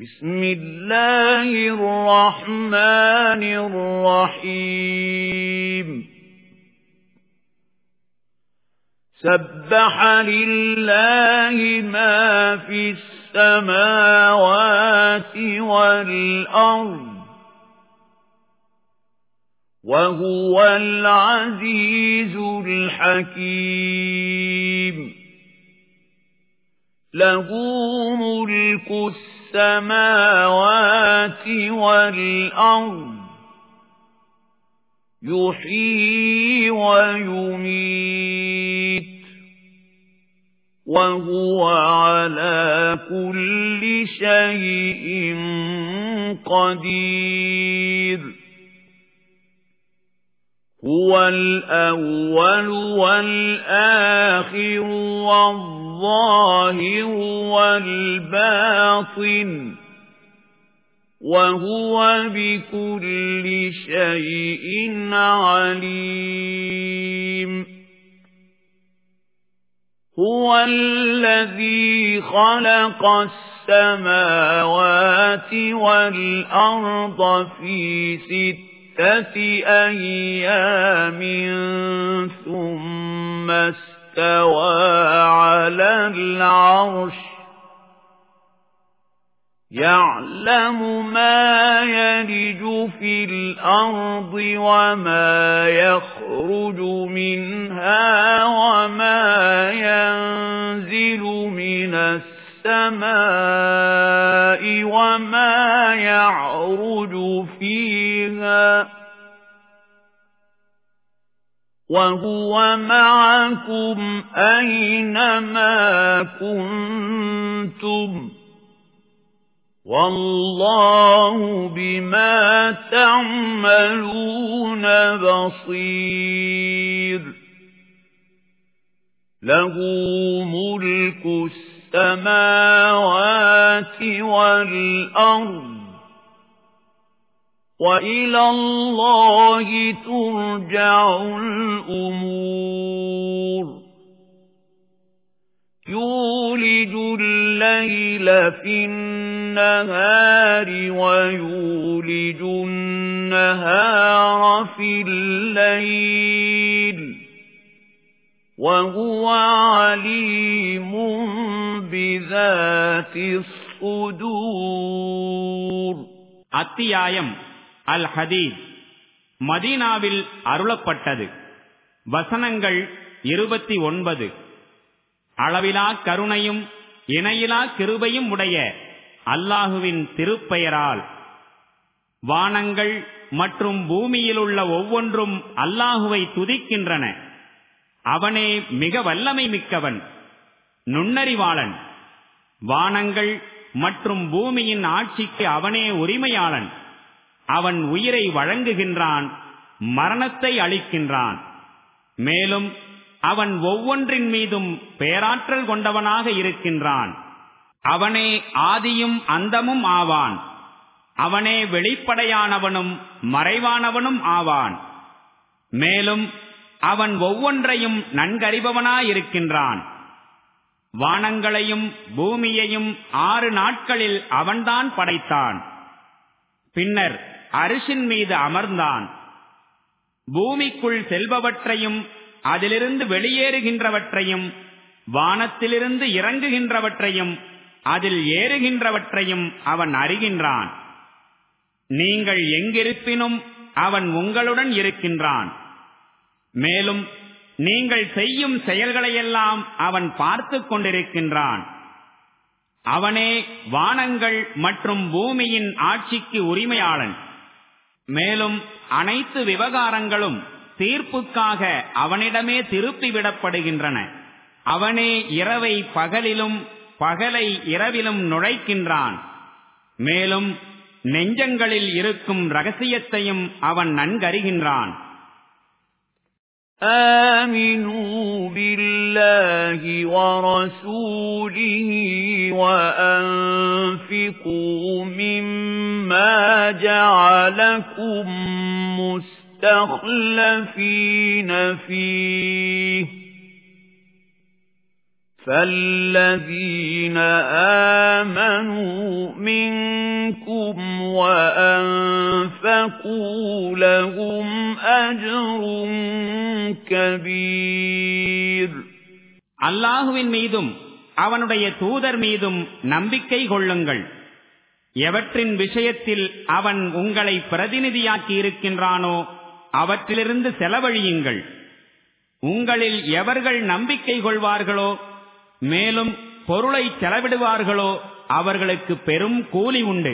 بسم الله الرحمن الرحيم. سبح لله ما في السماوات والأرض وهو العزيز الحكيم. له ملك السماوات والأرض يحيي ويميت وهو على كل شيء قدير. هو الأول والآخر والظاهر والباطن وهو بكل شيء عليم. هو الذي خلق السماوات والأرض في ستة أيام ثم استوى على العرش. يعلم ما يلج في الأرض وما يخرج منها وما ينزل من السماء وما يعرج فيها. وهو معكم أينما كنتم والله بما تعملون بصير له ملك السماوات والأرض وإلى الله ترجع الأمور يولج الليل في النهار ويولج النهار في الليل وهو عليم بذات الصدور அத்தியாயம் அல் ஹதீத் மதீனாவில் அருளப்பட்டது. வசனங்கள் இருபத்தி ஒன்பது. அளவிலா கருணையும் இணையிலா கிருபையும் உடைய அல்லாஹுவின் திருப்பெயரால். வானங்கள் மற்றும் பூமியிலுள்ள ஒவ்வொன்றும் அல்லாஹுவை துதிக்கின்றன. அவனே மிக வல்லமை மிக்கவன் நுண்ணறிவாளன். வானங்கள் மற்றும் பூமியின் ஆட்சிக்கு அவனே உரிமையாளன். அவன் உயிரை வழங்குகின்றான் மரணத்தை அளிக்கின்றான். மேலும் அவன் ஒவ்வொன்றின் மீதும் பேராற்றல் கொண்டவனாக இருக்கின்றான். அவனே ஆதியும் அந்தமும் ஆவான். அவனே வெளிப்படையானவனும் மறைவானவனும் ஆவான். மேலும் அவன் ஒவ்வொன்றையும் நன்கறிபவனாயிருக்கின்றான். வானங்களையும் பூமியையும் ஆறு நாட்களில் அவன்தான் படைத்தான். பின்னர் அரிசின் மீது அமர்ந்தான். பூமிக்குள் செல்பவற்றையும் அதிலிருந்து வெளியேறுகின்றவற்றையும் வானத்திலிருந்து இறங்குகின்றவற்றையும் அதில் ஏறுகின்றவற்றையும் அவன் அறிகின்றான். நீங்கள் எங்கிருப்பினும் அவன் உங்களுடன் இருக்கின்றான். மேலும் நீங்கள் செய்யும் செயல்களையெல்லாம் அவன் பார்த்து கொண்டிருக்கின்றான். அவனே வானங்கள் மற்றும் பூமியின் ஆட்சிக்கு உரிமையாளன். மேலும் அனைத்து விவகாரங்களும் தீர்ப்புக்காக அவனிடமே திருப்பிவிடப்படுகின்றன. அவனே இரவை பகலிலும் பகலை இரவிலும் நுழைக்கின்றான். மேலும் நெஞ்சங்களில் இருக்கும் ரகசியத்தையும் அவன் நன்கறிகின்றான். آمنوا بالله ورسوله وأنفقوا مما جعلكم مستخلفين فيه فَالَّذِينَ آمَنُوا مِنكُمْ وَأَنفَقُوا لَهُمْ أَجْرٌ كَبِيرٌ அல்லாஹுவின் மீதும் அவனுடைய தூதர் மீதும் நம்பிக்கை கொள்ளுங்கள் எவற்றின் விஷயத்தில் அவன் உங்களை பிரதிநிதியாக்கி இருக்கின்றானோ அவற்றிலிருந்து செலவழியுங்கள் உங்களில் எவர்கள் நம்பிக்கை கொள்வார்களோ மேலும் பொருளை செலவிடுவார்களோ அவர்களுக்கு பெரும் கூலி உண்டு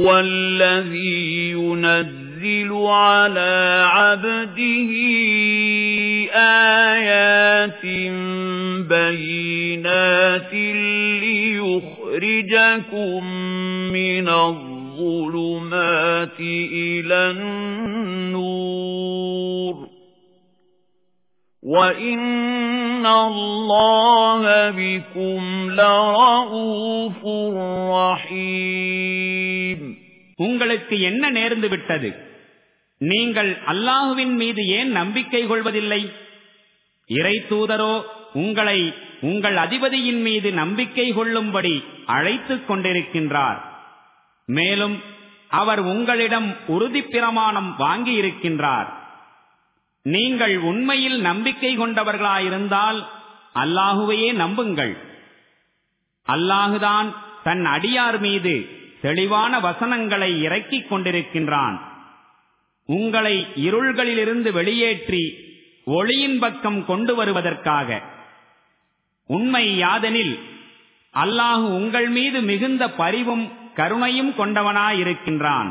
هُوَ الَّذِي يُنَزِّلُ عَلَى عَبْدِهِ آيَاتٍ بَيِّنَاتٍ لِّيُخْرِجَكُم مِّنَ الظُّلُمَاتِ إِلَى النُّورِ. وَإِنَّ اللَّهَ بِكُمْ لَرَءُوفٌ رَحِيمٌ உங்களுக்கு என்ன நேர்ந்து விட்டது நீங்கள் அல்லாஹுவின் மீது ஏன் நம்பிக்கை கொள்வதில்லை இறை தூதரோ உங்களை உங்கள் அதிபதியின் மீது நம்பிக்கை கொள்ளும்படி அழைத்துக் கொண்டிருக்கின்றார் மேலும் அவர் உங்களிடம் உறுதி பிரமாணம் வாங்கியிருக்கின்றார் நீங்கள் உண்மையில் நம்பிக்கை கொண்டவர்களாயிருந்தால் அல்லாஹுவையே நம்புங்கள். அல்லாஹுதான் தன் அடியார் மீது தெளிவான வசனங்களை இறக்கிக் கொண்டிருக்கின்றான். உங்களை இருள்களிலிருந்து வெளியேற்றி ஒளியின் பக்கம் கொண்டு வருவதற்காக. உண்மை யாதெனில் அல்லாஹு உங்கள் மீது மிகுந்த பரிவும் கருணையும் கொண்டவனாயிருக்கின்றான்.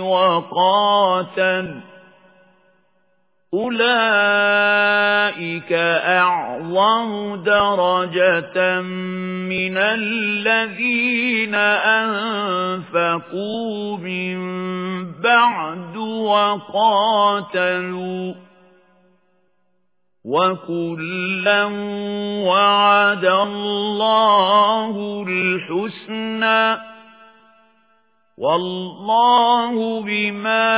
وَقَاتَلَ. أُولَئِكَ أَعْظَمُ دَرَجَةً مِنَ الَّذِينَ أَنفَقُوا مِن بَعْدُ وَقَاتَلُوا. وَكُلًّا وَعَدَ اللَّهُ الْحُسْنَى. وَاللَّهُ بِمَا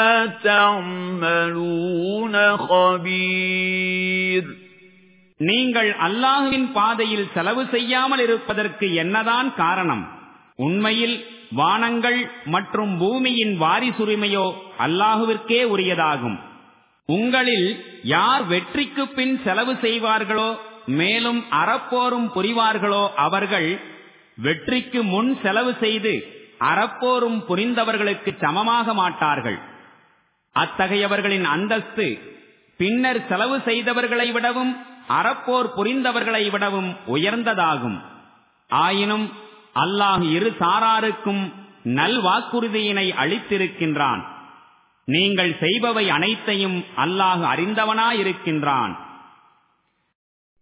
تَعْمَلُونَ خَبِيرٌ நீங்கள் அல்லாஹுவின் பாதையில் செலவு செய்யாமல் இருப்பதற்கு என்னதான் காரணம் உண்மையில் வானங்கள் மற்றும் பூமியின் வாரிசுரிமையோ அல்லாஹுவிற்கே உரியதாகும் உங்களில் யார் வெற்றிக்கு பின் செலவு செய்வார்களோ மேலும் அறப்போரும் புரிவார்களோ அவர்கள் வெற்றிக்கு முன் செலவு செய்து அறப்போரும் புரிந்தவர்களுக்கு சமமாக மாட்டார்கள். அத்தகையவர்களின் அந்தஸ்து பின்னர் செலவு செய்தவர்களை விடவும் அறப்போர் புரிந்தவர்களை விடவும் உயர்ந்ததாகும். ஆயினும் அல்லாஹ் இரு சாராருக்கும் நல்வாக்குறுதியினை அளித்திருக்கின்றான். நீங்கள் செய்பவை அனைத்தையும் அல்லாஹ் அறிந்தவனாயிருக்கின்றான்.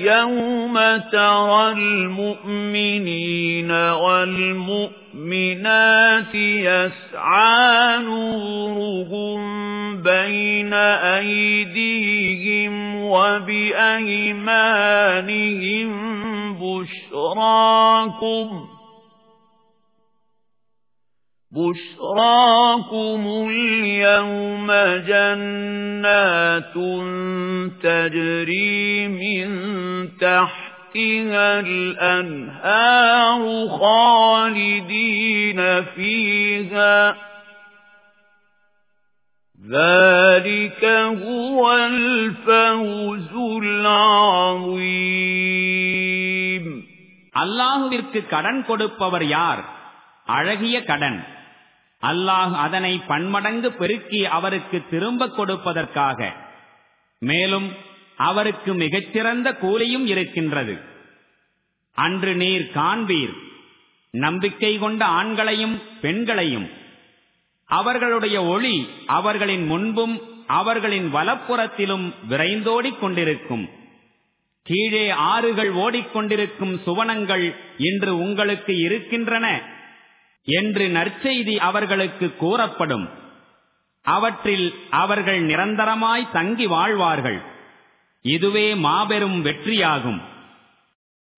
يَوْمَ تَرَى الْمُؤْمِنِينَ وَالْمُؤْمِنَاتِ يَسْعَى نُورُهُم بَيْنَ أَيْدِيهِمْ وَبِأَيْمَانِهِمْ بُشْرَاكُمْ بُشْرَاكُمُ الْيَوْمَ جَنَّاتٌ تَجْرِي مِن تَحْتِهَا الْأَنْهَارُ خَالِدِينَ فِيهَا ذَلِكَ هُوَ الْفَوْزُ الْعَظِيمُ அல்லாஹுவிற்கு கடன் கொடுப்பவர் யார் அழகிய கடன் அல்லாஹ் அதனை பன்மடங்கு பெருக்கி அவருக்கு திரும்ப கொடுப்பதற்காக. மேலும் அவருக்கு மிகச்சிறந்த கூலியும் இருக்கின்றது. அன்று நீர் காண்பீர். நம்பிக்கை கொண்ட ஆண்களையும் பெண்களையும். அவர்களுடைய ஒளி அவர்களின் முன்பும் அவர்களின் வலப்புறத்திலும் விரைந்தோடிக் கொண்டிருக்கும். கீழே ஆறுகள் ஓடிக்கொண்டிருக்கும் சுவனங்கள் இன்று உங்களுக்கு இருக்கின்றன. என்று நற்செய்தி அவர்களுக்கு கூறப்படும். அவற்றில் அவர்கள் நிரந்தரமாய் தங்கி வாழ்வார்கள். இதுவே மாபெரும் வெற்றியாகும்.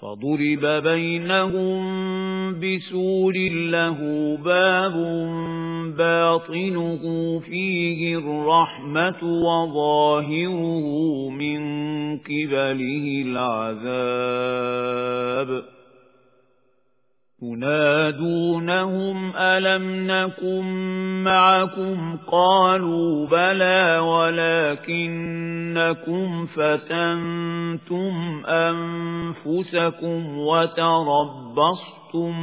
فَضُرِبَ بَيْنَهُم بِسُورٍ لَّهُ بَابٌ بَاطِنُهُ فِيهِ الرَّحْمَةُ وَظَاهِرُهُ مِن قِبَلِهِ الْعَذَابُ يُنَادُونَهُمْ أَلَمْ نَكُن مَّعَكُمْ؟ قَالُوا بَلَىٰ وَلَٰكِنَّكُمْ فَتَنتُمْ أَنفُسَكُمْ وَتَرَبَّصْتُمْ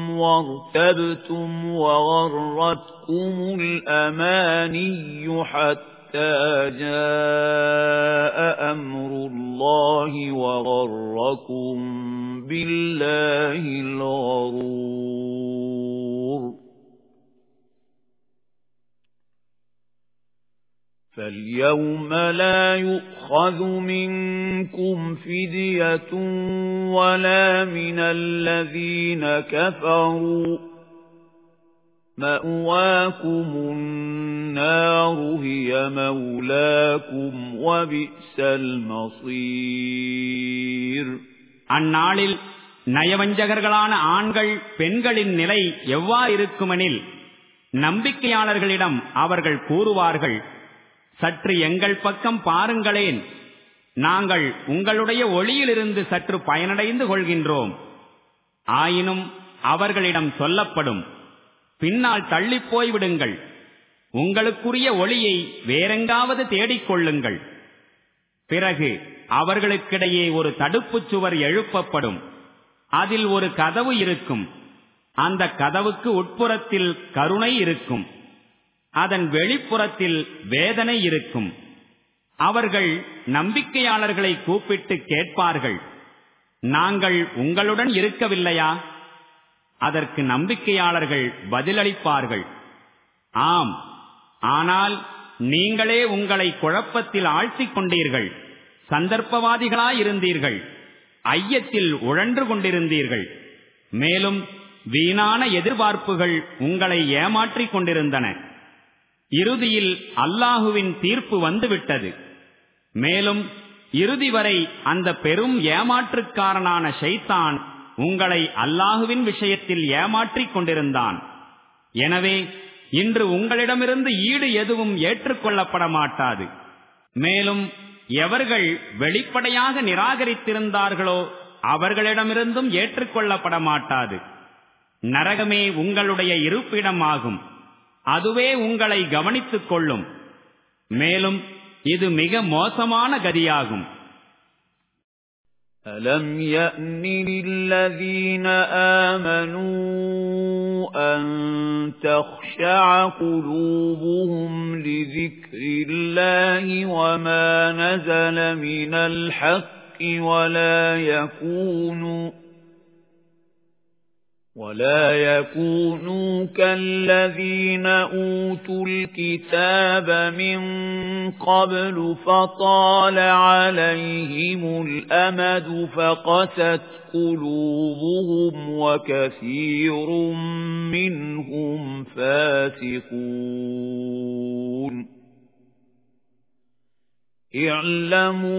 وَارْتَبْتُمْ وَغَرَّتْكُمُ الْأَمَانِيُّ حَتَّىٰ جَاءَ أَمْرُ اللَّهِ وَغَرَّكُم بِاللَّهِ الْغَرُورُ. فَالْيَوْمَ لَا يُؤْخَذُ مِنكُمْ فِدْيَةٌ وَلَا مِنَ الَّذِينَ كَفَرُوا. مَأْوَاكُمُ النَّارُ هِيَ مَوْلَاكُمْ وَبِئْسَ الْمَصِيرُ அந்நாளில் நயவஞ்சகர்களான ஆண்கள் பெண்களின் நிலை எவ்வாறு இருக்குமெனில் நம்பிக்கையாளர்களிடம் அவர்கள் கூறுவார்கள் சற்று எங்கள் பக்கம் பாருங்களேன் நாங்கள் உங்களுடைய ஒளியிலிருந்து சற்று பயனடைந்து கொள்கின்றோம் ஆயினும் அவர்களிடம் சொல்லப்படும் பின்னால் தள்ளிப் போய்விடுங்கள். உங்களுக்குரிய ஒளியை வேறெங்காவது தேடிக்கொள்ளுங்கள் பிறகு அவர்களுக்கிடையே ஒரு தடுப்புச் சுவர் எழுப்பப்படும். அதில் ஒரு கதவு இருக்கும். அந்த கதவுக்கு உட்புறத்தில் கருணை இருக்கும். அதன் வெளிப்புறத்தில் வேதனை இருக்கும். அவர்கள் நம்பிக்கையாளர்களை கூப்பிட்டு கேட்பார்கள். நாங்கள் உங்களுடன் இருக்கவில்லையா? அதற்கு நம்பிக்கையாளர்கள் பதிலளிப்பார்கள். ஆம் ஆனால் நீங்களே உங்களை குழப்பத்தில் ஆழ்த்திக் கொண்டீர்கள் சந்தர்ப்பவாதிகளாயிருந்தீர்கள் ஐயத்தில் உழன்று கொண்டிருந்தீர்கள். மேலும் வீணான எதிர்பார்ப்புகள் உங்களை ஏமாற்றிக் கொண்டிருந்தன. இறுதியில் அல்லாஹுவின் தீர்ப்பு வந்துவிட்டது. மேலும் இறுதி வரை அந்த பெரும் ஏமாற்றுக்காரனான ஷைத்தான் உங்களை அல்லாஹுவின் விஷயத்தில் ஏமாற்றிக் கொண்டிருந்தான். எனவே இன்று உங்களிடமிருந்து ஈடு எதுவும் ஏற்றுக்கொள்ளப்பட மாட்டாது. மேலும் எவர்கள் வெளிப்படையாக நிராகரித்திருந்தார்களோ அவர்களிடமிருந்தும் ஏற்றுக்கொள்ளப்பட மாட்டாது. நரகமே உங்களுடைய இருப்பிடமாகும். அதுவே உங்களை கவனித்துக் கொள்ளும். மேலும் இது மிக மோசமான கதியாகும். أَلَمْ يَأْنِ لِلَّذِينَ آمَنُوا أَن تَخْشَعَ قُلُوبُهُمْ لِذِكْرِ اللَّهِ وَمَا نَزَلَ مِنَ الْحَقِّ وَلَا يَكُونُوا ولا يكونوا كالذين أوتوا الكتاب من قبل فطال عليهم الأمد فقست قلوبهم وكثير منهم فاسقون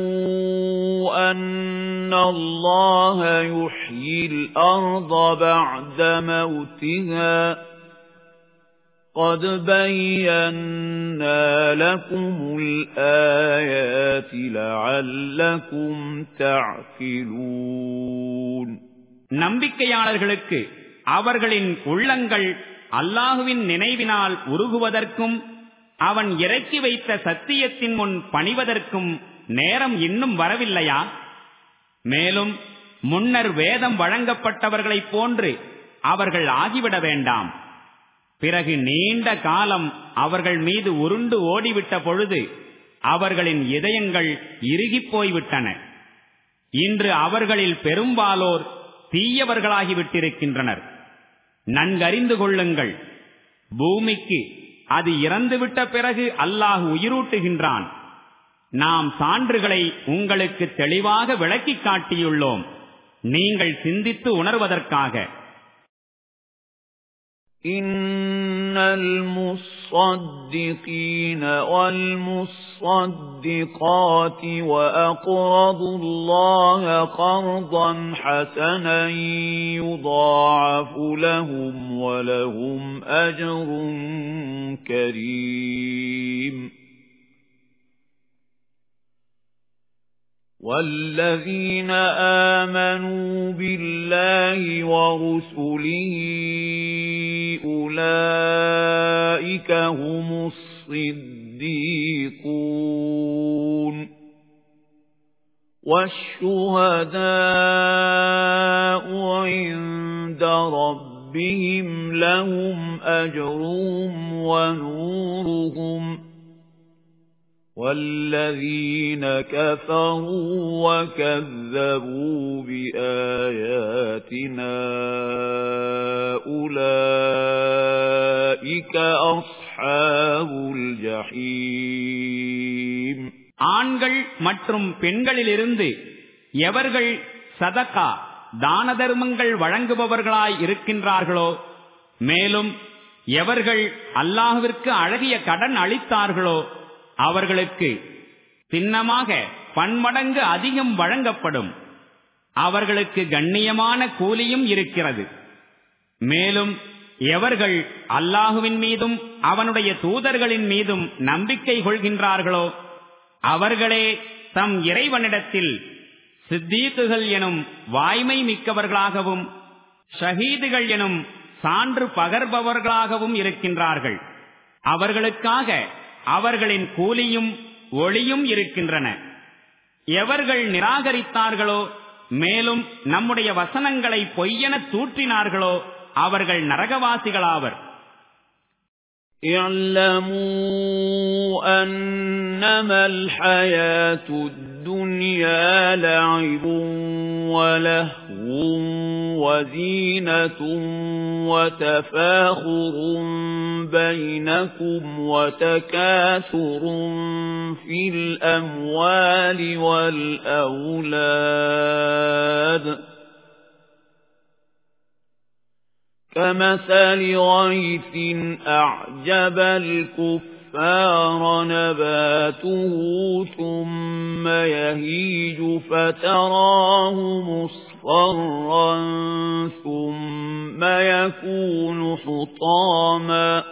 اعلموا أن الله يحيي الأرض بعد موتها قد بينا لكم الآيات لعلكم تعقلون நம்பிக்கையாளர்களுக்கு அவர்களின் உள்ளங்கள் அல்லாஹுவின் நினைவினால் உருகுவதற்கும் அவன் இறக்கி வைத்த சத்தியத்தின் முன் பணிவதற்கும் நேரம் இன்னும் வரவில்லையா? மேலும் முன்னர் வேதம் வழங்கப்பட்டவர்களைப் போன்று அவர்கள் ஆகிவிட வேண்டாம். பிறகு நீண்ட காலம் அவர்கள் மீது உருண்டு ஓடிவிட்ட பொழுது அவர்களின் இதயங்கள் இறுகிப் போய்விட்டன. இன்று அவர்களில் பெரும்பாலோர் தீயவர்களாகிவிட்டிருக்கின்றனர். நன்கறிந்து கொள்ளுங்கள். பூமிக்கு அது இறந்துவிட்ட பிறகு அல்லாஹ் உயிரூட்டுகின்றான். நாம் சான்றுகளை உங்களுக்கு தெளிவாக விளக்கிக் காட்டியுள்ளோம். நீங்கள் சிந்தித்து உணர்வதற்காக. إِنَّ الْمُصَّدِّقِينَ وَالْمُصَّدِّقَاتِ وَأَقْرَضُوا اللَّهَ قَرْضًا حَسَنًا يُضَاعَفُ لَهُمْ وَلَهُمْ أَجْرٌ كَرِيمٌ. وَالَّذِينَ آمَنُوا بِاللَّهِ وَرُسُلِهِ أُولَئِكَ هُمُ الصِّدِّيقُونَ وَالشُّهَدَاءُ عِندَ رَبِّهِمْ لَهُمْ أَجْرُهُمْ وَنُورُهُمْ وَالَّذِينَ كَفَرُوا وَكَذَّبُوا بِآيَاتِنَا أُولَئِكَ أَصْحَابُ الْجَحِيمِ ஆண்கள் மற்றும் பெண்களிலிருந்து எவர்கள் சதகா தான தர்மங்கள் வழங்குபவர்களாய் இருக்கின்றார்களோ மேலும் எவர்கள் அல்லாஹுவிற்கு அழகிய கடன் அளித்தார்களோ அவர்களுக்கு சின்னமாக பன்மடங்கு அதிகம் வழங்கப்படும். அவர்களுக்கு கண்ணியமான கூலியும் இருக்கிறது. மேலும் எவர்கள் அல்லாஹுவின் மீதும் அவனுடைய தூதர்களின் மீதும் நம்பிக்கை கொள்கின்றார்களோ அவர்களே தம் இறைவனிடத்தில் சித்தீக்குகள் எனும் வாய்மை மிக்கவர்களாகவும் ஷஹீதுகள் எனும் சான்று பகர்பவர்களாகவும் இருக்கின்றார்கள். அவர்களுக்காக அவர்களின் கூலியும் ஒளியும் இருக்கின்றன எவர்கள் நிராகரித்தார்களோ மேலும் நம்முடைய வசனங்களை பொய்யென தூற்றினார்களோ அவர்கள் நரகவாசிகளாவர் اعلموا أنما الحياة الدنيا لعب ولهو وزينة وتفاخر بينكم وتكاثر في الأموال والأولاد. كمثل غيث أعجب الكفار نباته ثم يهيج فتراه مصفرا ثم يكون حطاما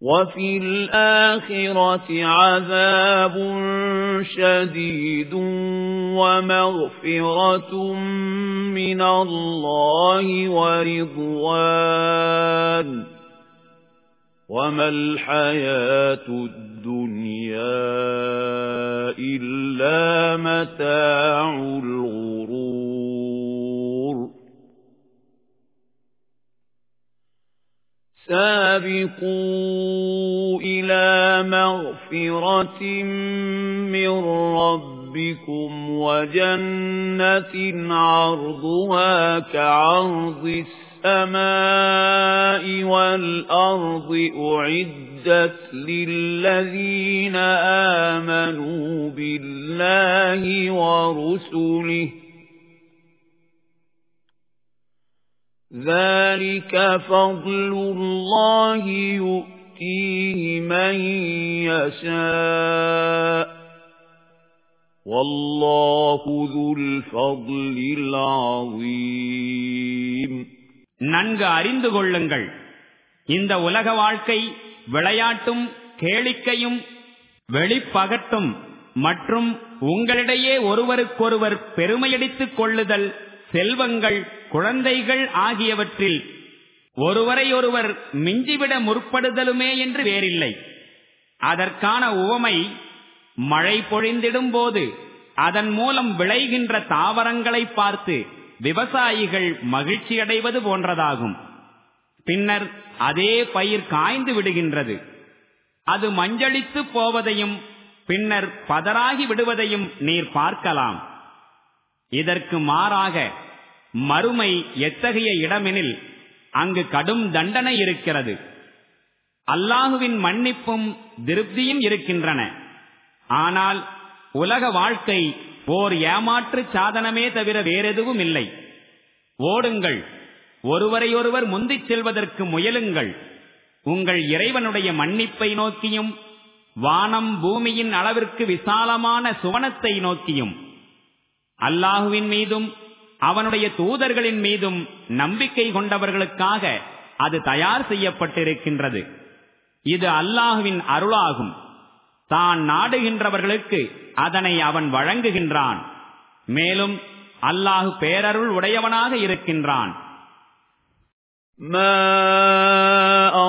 وَفِي الْآخِرَةِ عَذَابٌ شَدِيدٌ وَمَغْفِرَةٌ مِنَ اللَّهِ وَرِضْوَانٌ وَمَا الْحَيَاةُ الدُّنْيَا إِلَّا مَتَاعُ الْغُرُورِ سابقوا إلى مغفرة من رب رَبِّكُمْ وَجَنَّةٍ عَرْضُهَا كَعَرْضِ السَّمَاءِ وَالْأَرْضِ أُعِدَّتْ لِلَّذِينَ آمَنُوا بِاللَّهِ وَرُسُلِهِ. ذَلِكَ فَضْلُ اللَّهِ يُؤْتِيهِ مَن يَشَاءُ. وَاللَّهُ ذُو الْفَضْلِ الْعَظِيمِ. நன்கு அறிந்து கொள்ளுங்கள். இந்த உலக வாழ்க்கை விளையாட்டும் கேளிக்கையும் வெளிப்பகட்டும் மற்றும் உங்களிடையே ஒருவருக்கொருவர் பெருமையடித்துக் கொள்ளுதல் செல்வங்கள் குழந்தைகள் ஆகியவற்றில் ஒருவரையொருவர் மிஞ்சிவிட முற்படுதலுமே என்று வேறில்லை. அதற்கான உவமை மழை பொழிந்திடும் போது அதன் மூலம் விளைகின்ற தாவரங்களை பார்த்து விவசாயிகள் மகிழ்ச்சியடைவது போன்றதாகும். பின்னர் அதே பயிர் காய்ந்து விடுகின்றது. அது மஞ்சளித்து போவதையும் பின்னர் பதறாகி விடுவதையும் நீர் பார்க்கலாம். இதற்கு மாறாக மறுமை எத்தகைய இடமெனில் அங்கு கடும் தண்டனை இருக்கிறது. அல்லாஹுவின் மன்னிப்பும் திருப்தியும் இருக்கின்றன. ஆனால் உலக வாழ்க்கை ஓர் ஏமாற்று சாதனமே தவிர வேறெதுவும் இல்லை. ஓடுங்கள். ஒருவரையொருவர் முந்திச் செல்வதற்கு முயலுங்கள். உங்கள் இறைவனுடைய மன்னிப்பை நோக்கியும் வானம் பூமியின் அளவிற்கு விசாலமான சுவனத்தை நோக்கியும் அல்லாஹுவின் மீதும் அவனுடைய தூதர்களின் மீதும் நம்பிக்கை கொண்டவர்களுக்காக அது தயார் செய்யப்பட்டிருக்கின்றது. இது அல்லாஹுவின் அருளாகும். தான் நாடுகின்றவர்களுக்கு அதனை அவன் வழங்குகின்றான். மேலும் அல்லாஹு பேரருள் உடையவனாக இருக்கின்றான். ما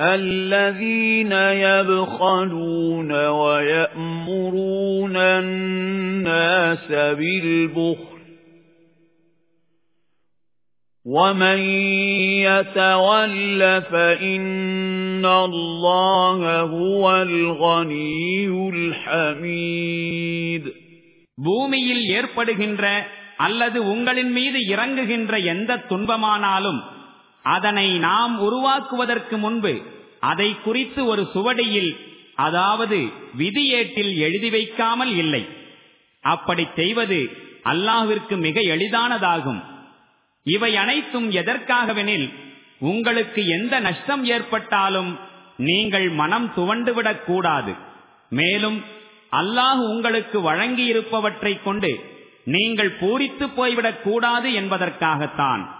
الَّذِينَ يَبْخَلُونَ وَيَأْمُرُونَ النَّاسَ بِالْبُخْلِ وَمَن يَتَوَلَّ فَإِنَّ اللَّهَ هُوَ الْغَنِيُّ الْحَمِيدُ பூமியில் ஏற்படுகின்ற அல்லது உங்களின் மீது இறங்குகின்ற எந்த துன்பமானாலும் அதனை நாம் உருவாக்குவதற்கு முன்பு அதை குறித்து ஒரு சுவடியில் அதாவது விதியேட்டில் எழுதி வைக்காமல் இல்லை. அப்படி செய்வது அல்லாஹிற்கு மிக எளிதானதாகும். இவை அனைத்தும் எதற்காகவெனில் உங்களுக்கு எந்த நஷ்டம் ஏற்பட்டாலும் நீங்கள் மனம் துவண்டுவிடக் கூடாது. மேலும் அல்லாஹ் உங்களுக்கு வழங்கியிருப்பவற்றைக் கொண்டு நீங்கள் பூரித்து போய்விடக் கூடாது என்பதற்காகத்தான்.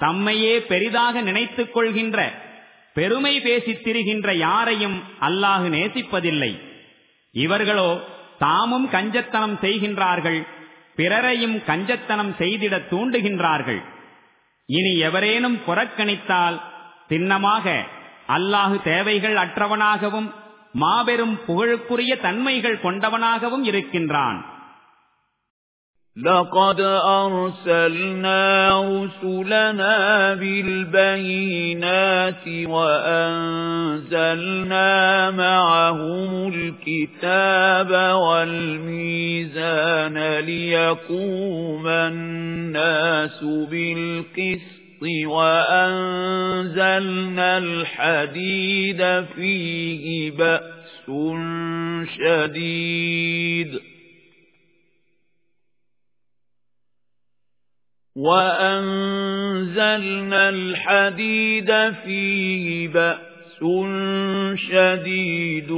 தம்மையே பெரிதாக நினைத்துக் கொள்கின்ற பெருமை பேசித் திரிகின்ற யாரையும் அல்லாஹு நேசிப்பதில்லை. இவர்களோ தாமும் கஞ்சத்தனம் செய்கின்றார்கள் பிறரையும் கஞ்சத்தனம் செய்திட தூண்டுகின்றார்கள். இனி எவரேனும் புறக்கணித்தால் சின்னமாக அல்லாஹு தேவைகள் அற்றவனாகவும் மாபெரும் புகழுக்குரிய தன்மைகள் கொண்டவனாகவும் இருக்கின்றான். لَقَدْ أَرْسَلْنَا رُسُلَنَا بِالْبَيِّنَاتِ وَأَنزَلْنَا مَعَهُمُ الْكِتَابَ وَالْمِيزَانَ لِيَقُومَ النَّاسُ بِالْقِسْطِ وَأَنزَلْنَا الْحَدِيدَ فِيهِ بَأْسٌ شَدِيدٌ. وَأَنزَلْنَا الْحَدِيدَ فِيهِ بَأْسٌ شَدِيدٌ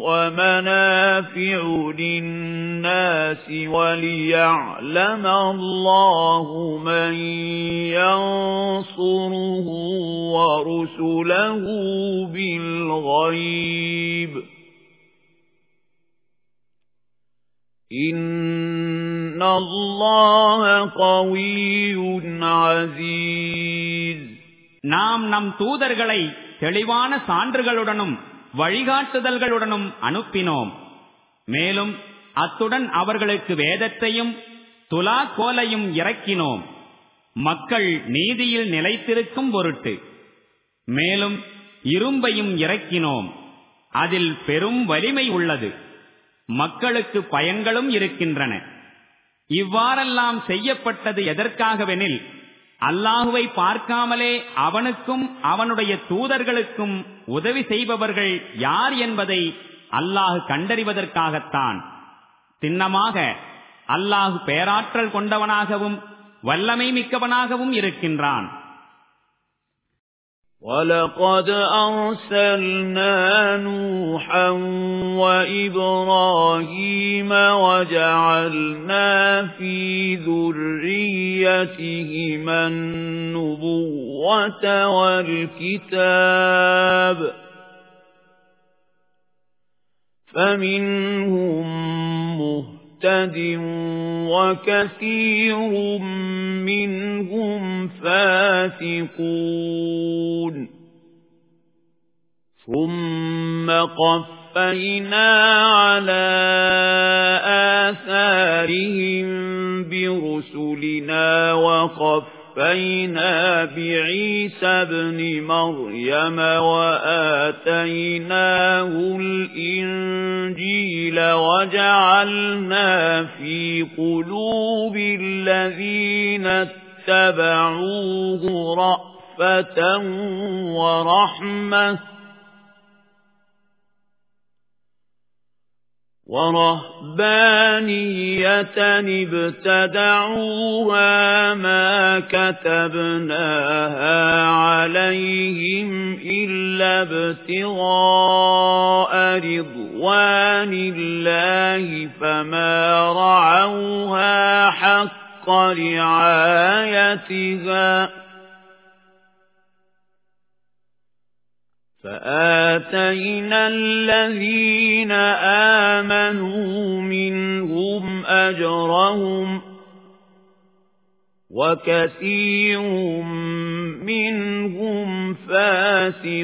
وَمَنَافِعُ لِلنَّاسِ وَلِيَعْلَمَ اللَّهُ مَن يَنصُرُهُ وَرُسُلَهُ بِالْغَيْبِ. إِنَّ اللَّهَ قَوِيٌّ عَزِيزٌ நாம் நம் தூதர்களை தெளிவான சான்றுகளுடனும் வழிகாட்டுதல்களுடனும் அனுப்பினோம் மேலும் அத்துடன் அவர்களுக்கு வேதத்தையும் துலா கோலையும் இறக்கினோம் மக்கள் நீதியில் நிலைத்திருக்கும் பொருட்டு மேலும் இரும்பையும் இறக்கினோம் அதில் பெரும் வலிமை உள்ளது மக்களுக்கு பயன்களும் இருக்கின்றன. இவ்வாறெல்லாம் செய்யப்பட்டது எதற்காகவெனில் அல்லாஹுவை பார்க்காமலே அவனுக்கும் அவனுடைய தூதர்களுக்கும் உதவி செய்பவர்கள் யார் என்பதை அல்லாஹு கண்டறிவதற்காகத்தான். சின்னமாக அல்லாஹு பேராற்றல் கொண்டவனாகவும் வல்லமை மிக்கவனாகவும் இருக்கின்றான். وَلَقَدْ أَرْسَلْنَا نُوحًا وَإِبْرَاهِيمَ وَجَعَلْنَا فِي ذُرِّيَّتِهِمَا النُّبُوَّةَ وَالْكِتَابَ فَمِنْهُم مُّهْتَدٍ وَكَثِيرٌ مِّنْهُمْ فَاسِقُونَ ثُمَّ قَفَّيْنَا عَلَى آثَارِهِم بِرُسُلِنَا وَقَفَّيْنَا بِعِيسَى ابْنِ مَرْيَمَ وَآتَيْنَاهُ الْإِنْجِيلَ وَجَعَلْنَا فِي قُلُوبِ الَّذِينَ اتَّبَعُوهُ رَأْفَةً وَرَحْمَةً وَرَهْبَانِيَّةً ابْتَدَعُوهَا مَا كَتَبْنَاهَا عَلَيْهِمْ إِلَّا ابْتِغَاءَ رِضْوَانِ اللَّهِ فَمَا رَعَوْهَا حَقَّ رِعَايَتِهَا فَآتَيْنَا الَّذِينَ آمَنُوا مِنْهُمْ أَجْرَهُمْ وَكَثِيرٌ مِنْهُمْ فَاسِقُونَ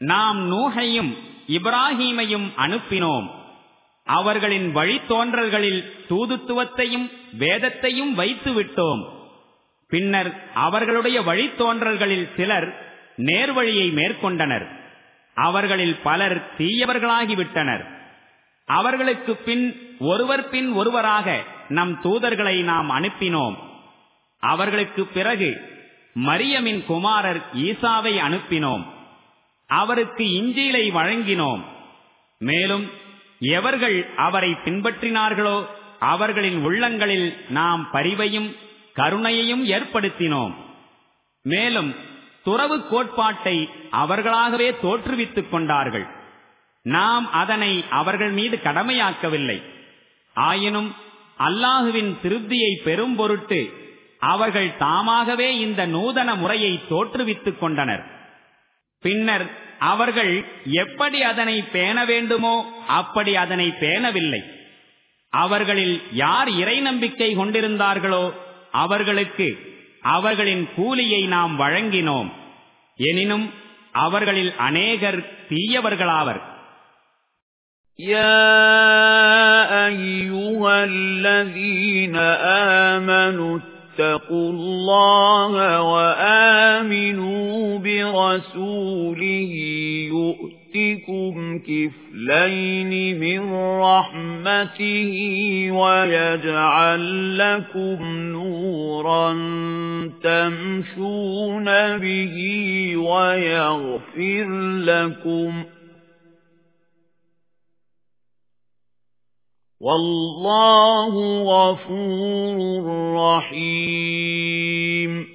நாம் நூஹையும் இப்ராஹீமையும் அனுப்பினோம் அவர்களின் வழித்தோன்றல்களில் தூதுத்துவத்தையும் வேதத்தையும் வைத்து விட்டோம் பின்னர் அவர்களுடைய வழித்தோன்றல்களில் சிலர் நேர்வழியை மேற்கொண்டனர். அவர்களில் பலர் தீயவர்களாகிவிட்டனர். அவர்களுக்கு பின் ஒருவர் பின் ஒருவராக நம் தூதர்களை நாம் அனுப்பினோம். அவர்களுக்கு பிறகு மரியமின் குமாரர் ஈசாவை அனுப்பினோம். அவருக்கு இஞ்சியிலை வழங்கினோம். மேலும் எவர்கள் அவரை பின்பற்றினார்களோ அவர்களின் உள்ளங்களில் நாம் பரிவையும் கருணையையும் ஏற்படுத்தினோம். மேலும் துறவு கோட்பாட்டை அவர்களாகவே தோற்றுவித்துக் கொண்டார்கள். நாம் அதனை அவர்கள் மீது கடமையாக்கவில்லை. ஆயினும் அல்லாஹுவின் திருப்தியை பெரும் பொருட்டு அவர்கள் தாமாகவே இந்த நூதன முறையை தோற்றுவித்துக் கொண்டனர். பின்னர் அவர்கள் எப்படி அதனை பேண வேண்டுமோ அப்படி அதனை பேணவில்லை. அவர்களில் யார் இறை நம்பிக்கை கொண்டிருந்தார்களோ அவர்களுக்கு அவர்களின் கூலியை நாம் வழங்கினோம் எனினும் அவர்களில் அநேகர் தீயவர்களாவர் يا أيها الذين آمنوا اتقوا الله وآمنوا برسوله يؤتكم كفلين من رحمته ويجعل لكم نورا تمشون به ويغفر لكم. وَاللَّهُ غَفُورٌ رَّحِيمٌ.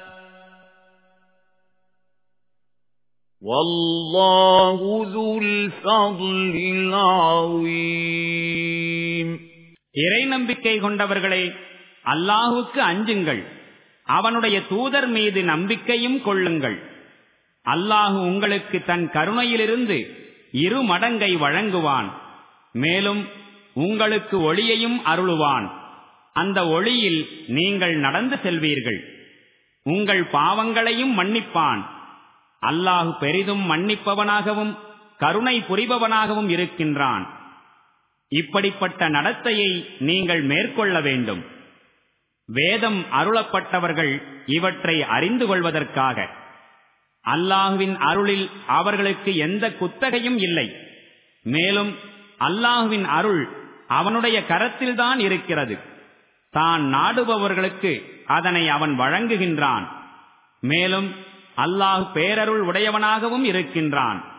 وَاللَّهُ ذُو الْفَضْلِ الْعَظِيمِ இறை நம்பிக்கை கொண்டவர்களே அல்லாஹுக்கு அஞ்சுங்கள் அவனுடைய தூதர் மீது நம்பிக்கையும் கொள்ளுங்கள் அல்லாஹு உங்களுக்கு தன் கருணையிலிருந்து இரு மடங்கை வழங்குவான் மேலும் உங்களுக்கு ஒளியையும் அருளுவான் அந்த ஒளியில் நீங்கள் நடந்து செல்வீர்கள் உங்கள் பாவங்களையும் மன்னிப்பான் அல்லாஹு பெரிதும் மன்னிப்பவனாகவும் கருணை புரிபவனாகவும் இருக்கின்றான். இப்படிப்பட்ட நடத்தையை நீங்கள் மேற்கொள்ள வேண்டும். வேதம் அருளப்பட்டவர்கள் இவற்றை அறிந்து கொள்வதற்காக. அல்லாஹுவின் அருளில் அவர்களுக்கு எந்த குத்தகையும் இல்லை. மேலும் அல்லாஹுவின் அருள் அவனுடைய கரத்தில்தான் இருக்கிறது. தான் நாடுபவர்களுக்கு அதனை அவன் வழங்குகின்றான். மேலும் அல்லாஹ் பேரருள் உடையவனாகவும் இருக்கின்றான்.